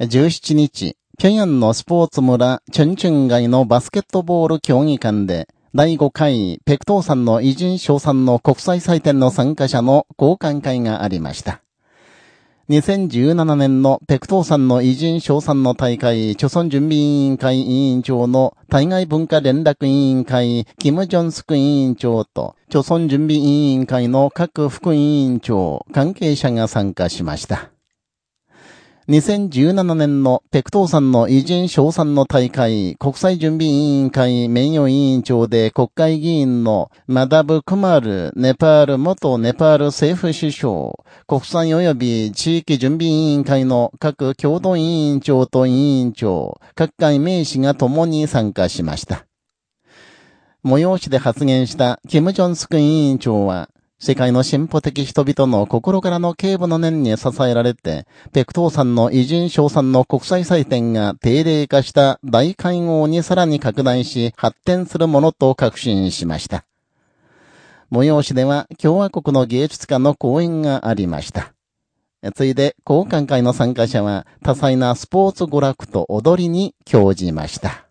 17日、平壌のスポーツ村、チュンチュン街のバスケットボール競技館で、第5回、ペクトーさんの偉人賞賛の国際祭典の参加者の交換会がありました。2017年のペクトーさんの偉人賞賛の大会、著村準備委員会委員長の対外文化連絡委員会、キム・ジョンスク委員長と、著村準備委員会の各副委員長、関係者が参加しました。2017年のペクトーさんの偉人賞賛の大会、国際準備委員会名誉委員長で国会議員のマダブ・クマル、ネパール元ネパール政府首相、国際及び地域準備委員会の各共同委員長と委員長、各界名士が共に参加しました。催しで発言したキム・ジョンスク委員長は、世界の進歩的人々の心からの警部の念に支えられて、ペクトーさんの偉人賞賛の国際祭典が定例化した大会合にさらに拡大し発展するものと確信しました。催しでは共和国の芸術家の講演がありました。ついで交換会の参加者は多彩なスポーツ娯楽と踊りに興じました。